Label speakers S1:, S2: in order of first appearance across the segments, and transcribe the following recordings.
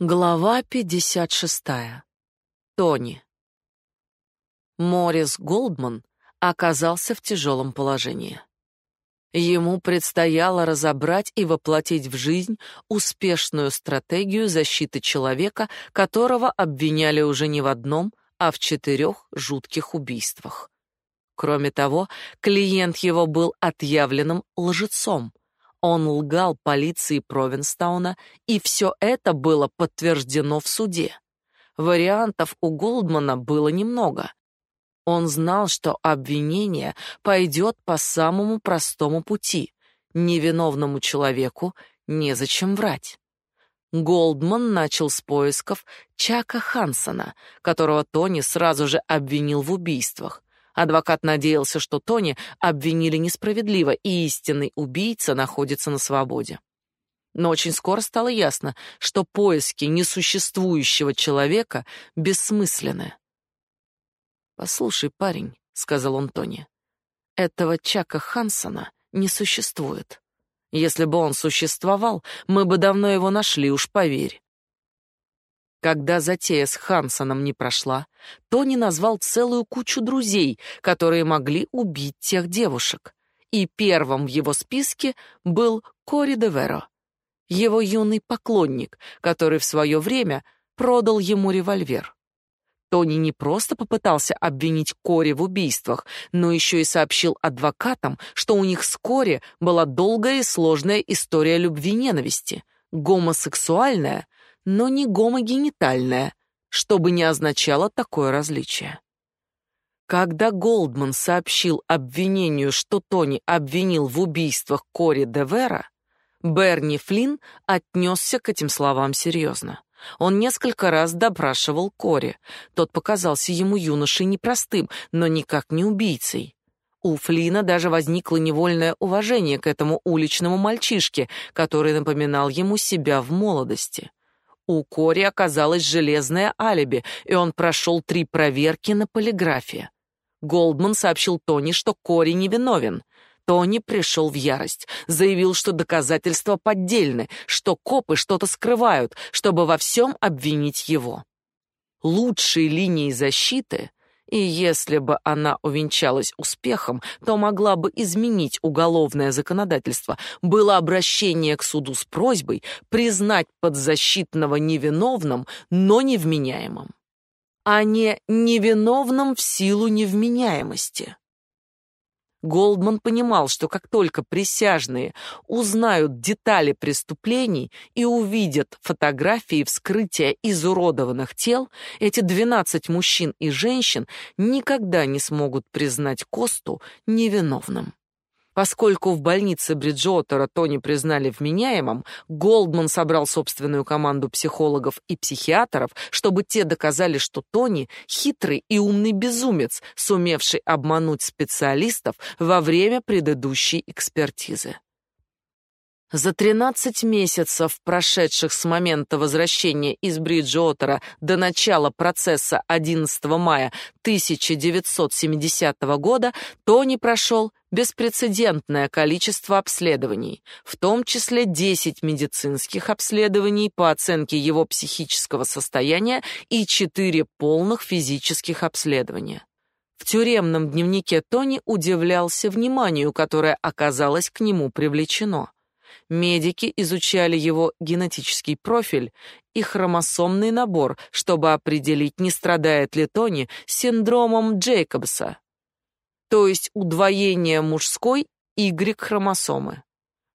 S1: Глава 56. Тони. Морис Голдман оказался в тяжелом положении. Ему предстояло разобрать и воплотить в жизнь успешную стратегию защиты человека, которого обвиняли уже не в одном, а в четырех жутких убийствах. Кроме того, клиент его был отъявленным лжецом — он лгал полиции Провинстауна, и все это было подтверждено в суде. Вариантов у Голдмана было немного. Он знал, что обвинение пойдет по самому простому пути. Невиновному человеку незачем врать. Голдман начал с поисков Чака Хансона, которого Тони сразу же обвинил в убийствах. Адвокат надеялся, что Тони обвинили несправедливо, и истинный убийца находится на свободе. Но очень скоро стало ясно, что поиски несуществующего человека бессмысленны. «Послушай, парень», — сказал он Тони, — «этого Чака Хансона не существует. Если бы он существовал, мы бы давно его нашли, уж поверь. Когда затея с Хансоном не прошла, Тони назвал целую кучу друзей, которые могли убить тех девушек. И первым в его списке был Кори Деверо, его юный поклонник, который в свое время продал ему револьвер. Тони не просто попытался обвинить Кори в убийствах, но еще и сообщил адвокатам, что у них с Кори была долгая и сложная история любви-ненависти, гомосексуальная, но не гомогенитальная, что бы ни означало такое различие. Когда Голдман сообщил обвинению, что Тони обвинил в убийствах Кори Девера, Берни Флинн отнесся к этим словам серьезно. Он несколько раз допрашивал Кори. Тот показался ему юношей непростым, но никак не убийцей. У Флина даже возникло невольное уважение к этому уличному мальчишке, который напоминал ему себя в молодости. У Кори оказалось железное алиби, и он прошел три проверки на полиграфе. Голдман сообщил Тони, что Кори невиновен. Тони пришел в ярость, заявил, что доказательства поддельны, что копы что-то скрывают, чтобы во всем обвинить его. Лучшей линией защиты и если бы она увенчалась успехом, то могла бы изменить уголовное законодательство, было обращение к суду с просьбой признать подзащитного невиновным, но невменяемым, а не невиновным в силу невменяемости. Голдман понимал, что как только присяжные узнают детали преступлений и увидят фотографии вскрытия изуродованных тел, эти 12 мужчин и женщин никогда не смогут признать Косту невиновным. Поскольку в больнице Бриджотера Тони признали вменяемым, Голдман собрал собственную команду психологов и психиатров, чтобы те доказали, что Тони хитрый и умный безумец, сумевший обмануть специалистов во время предыдущей экспертизы. За 13 месяцев, прошедших с момента возвращения из Бриджотера до начала процесса 11 мая 1970 года, Тони прошел беспрецедентное количество обследований, в том числе 10 медицинских обследований по оценке его психического состояния и 4 полных физических обследования. В тюремном дневнике Тони удивлялся вниманию, которое оказалось к нему привлечено. Медики изучали его генетический профиль и хромосомный набор, чтобы определить, не страдает ли Тони синдромом Джейкобса, то есть удвоение мужской Y-хромосомы.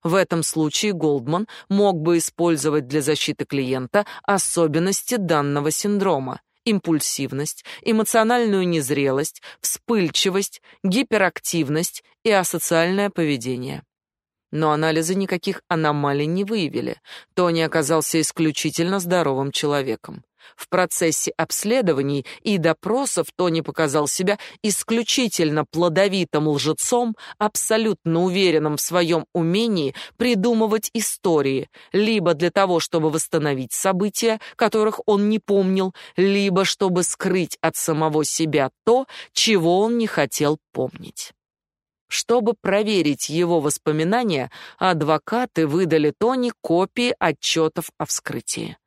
S1: В этом случае Голдман мог бы использовать для защиты клиента особенности данного синдрома: импульсивность, эмоциональную незрелость, вспыльчивость, гиперактивность и асоциальное поведение но анализы никаких аномалий не выявили. Тони оказался исключительно здоровым человеком. В процессе обследований и допросов Тони показал себя исключительно плодовитым лжецом, абсолютно уверенным в своем умении придумывать истории, либо для того, чтобы восстановить события, которых он не помнил, либо чтобы скрыть от самого себя то, чего он не хотел помнить. Чтобы проверить его воспоминания, адвокаты выдали Тони копии отчетов о вскрытии.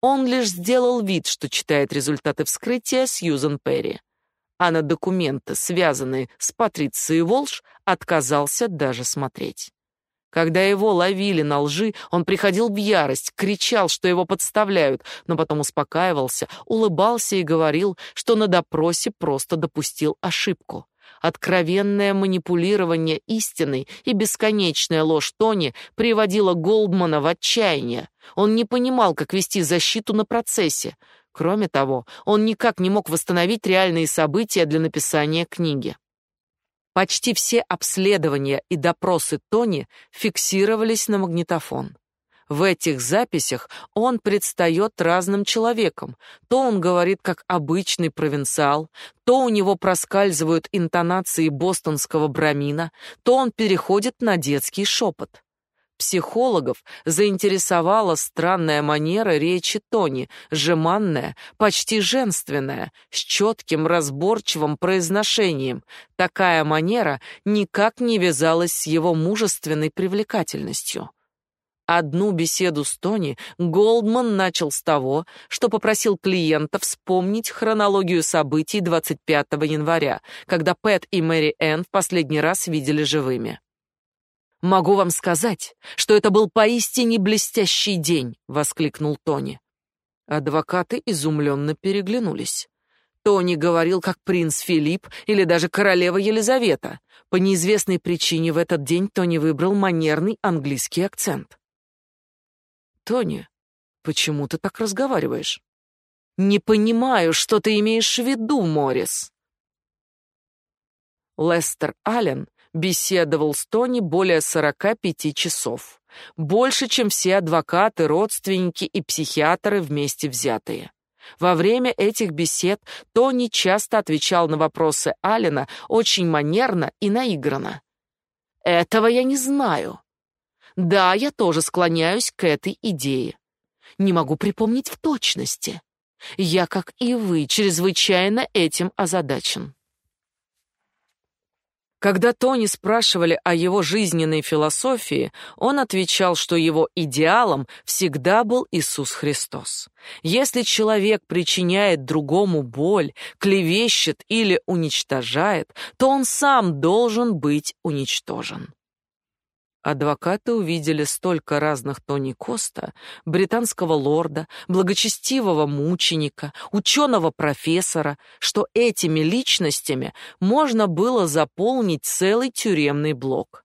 S1: Он лишь сделал вид, что читает результаты вскрытия Сьюзен Перри. А на документы, связанные с Патрицией Волш, отказался даже смотреть. Когда его ловили на лжи, он приходил в ярость, кричал, что его подставляют, но потом успокаивался, улыбался и говорил, что на допросе просто допустил ошибку. Откровенное манипулирование истиной и бесконечная ложь Тони приводило Голдмана в отчаяние. Он не понимал, как вести защиту на процессе. Кроме того, он никак не мог восстановить реальные события для написания книги. Почти все обследования и допросы Тони фиксировались на магнитофон. В этих записях он предстает разным человеком. То он говорит как обычный провинциал, то у него проскальзывают интонации бостонского брамина, то он переходит на детский шепот. Психологов заинтересовала странная манера речи Тони, жеманная, почти женственная, с четким разборчивым произношением. Такая манера никак не вязалась с его мужественной привлекательностью. Одну беседу с Тони Голдман начал с того, что попросил клиента вспомнить хронологию событий 25 января, когда Пэт и Мэри Энн в последний раз видели живыми. Могу вам сказать, что это был поистине блестящий день, воскликнул Тони. Адвокаты изумленно переглянулись. Тони говорил как принц Филипп или даже королева Елизавета. По неизвестной причине в этот день Тони выбрал манерный английский акцент. Тони, почему ты так разговариваешь? Не понимаю, что ты имеешь в виду, Моррис. Лестер Аллен беседовал с Тони более 45 часов. Больше, чем все адвокаты, родственники и психиатры вместе взятые. Во время этих бесед Тони часто отвечал на вопросы Алина очень манерно и наигранно. «Этого я не знаю». «Да, я тоже склоняюсь к этой идее. Не могу припомнить в точности. Я, как и вы, чрезвычайно этим озадачен». Когда Тони спрашивали о его жизненной философии, он отвечал, что его идеалом всегда был Иисус Христос. Если человек причиняет другому боль, клевещет или уничтожает, то он сам должен быть уничтожен. Адвокаты увидели столько разных Тони Коста, британского лорда, благочестивого мученика, ученого-профессора, что этими личностями можно было заполнить целый тюремный блок.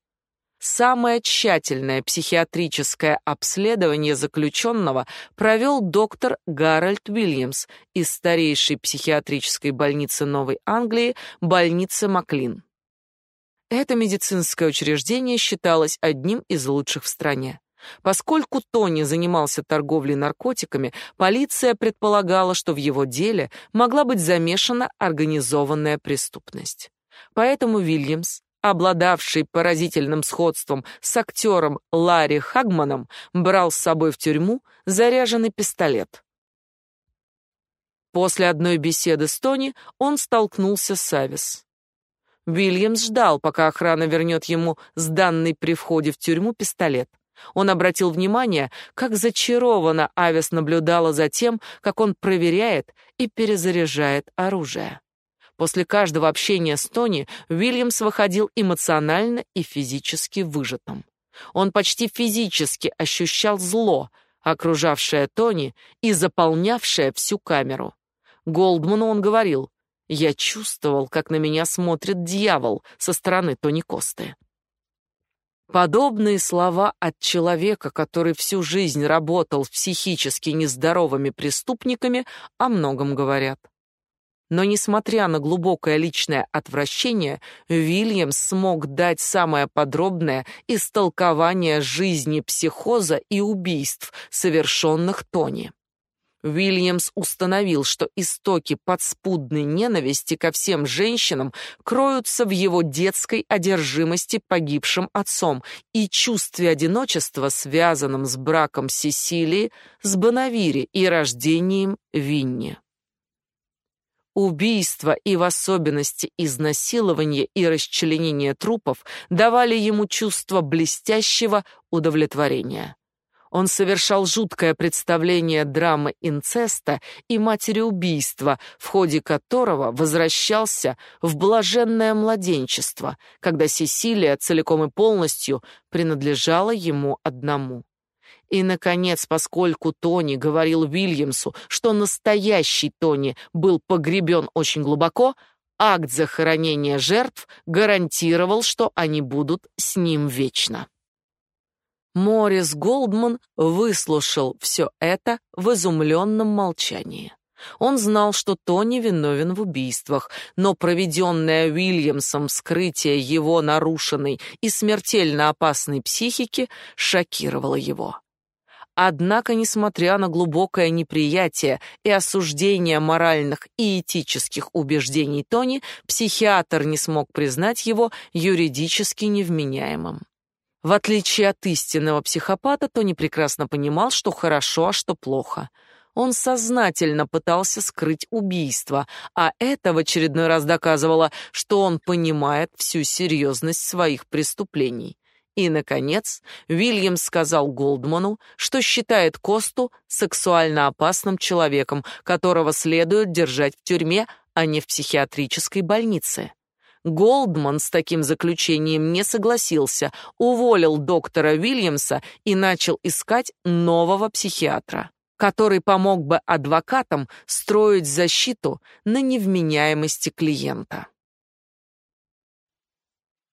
S1: Самое тщательное психиатрическое обследование заключенного провел доктор Гарольд Уильямс из старейшей психиатрической больницы Новой Англии, больницы Маклин. Это медицинское учреждение считалось одним из лучших в стране. Поскольку Тони занимался торговлей наркотиками, полиция предполагала, что в его деле могла быть замешана организованная преступность. Поэтому Вильямс, обладавший поразительным сходством с актером Ларри Хагманом, брал с собой в тюрьму заряженный пистолет. После одной беседы с Тони он столкнулся с Авис. Уильямс ждал, пока охрана вернет ему сданный при входе в тюрьму пистолет. Он обратил внимание, как зачарованно Авис наблюдала за тем, как он проверяет и перезаряжает оружие. После каждого общения с Тони Уильямс выходил эмоционально и физически выжатым. Он почти физически ощущал зло, окружавшее Тони и заполнявшее всю камеру. Голдману он говорил: я чувствовал, как на меня смотрит дьявол со стороны Тони Косты. Подобные слова от человека, который всю жизнь работал с психически нездоровыми преступниками, о многом говорят. Но несмотря на глубокое личное отвращение, Вильямс смог дать самое подробное истолкование жизни психоза и убийств, совершенных Тони. Уильямс установил, что истоки подспудной ненависти ко всем женщинам кроются в его детской одержимости погибшим отцом и чувстве одиночества, связанном с браком Сесилии с Бонавири и рождением Винни. Убийство и в особенности изнасилование и расчленение трупов давали ему чувство блестящего удовлетворения. Он совершал жуткое представление драмы инцеста и матери убийства, в ходе которого возвращался в блаженное младенчество, когда Сесилия целиком и полностью принадлежала ему одному. И, наконец, поскольку Тони говорил Уильямсу, что настоящий Тони был погребен очень глубоко, акт захоронения жертв гарантировал, что они будут с ним вечно. Морис Голдман выслушал все это в изумленном молчании. Он знал, что Тони виновен в убийствах, но проведенное Уильямсом вскрытие его нарушенной и смертельно опасной психики шокировало его. Однако, несмотря на глубокое неприятие и осуждение моральных и этических убеждений Тони, психиатр не смог признать его юридически невменяемым. В отличие от истинного психопата, Тони прекрасно понимал, что хорошо, а что плохо. Он сознательно пытался скрыть убийство, а это в очередной раз доказывало, что он понимает всю серьезность своих преступлений. И, наконец, Вильям сказал Голдману, что считает Косту сексуально опасным человеком, которого следует держать в тюрьме, а не в психиатрической больнице. Голдман с таким заключением не согласился, уволил доктора Уильямса и начал искать нового психиатра, который помог бы адвокатам строить защиту на невменяемости клиента.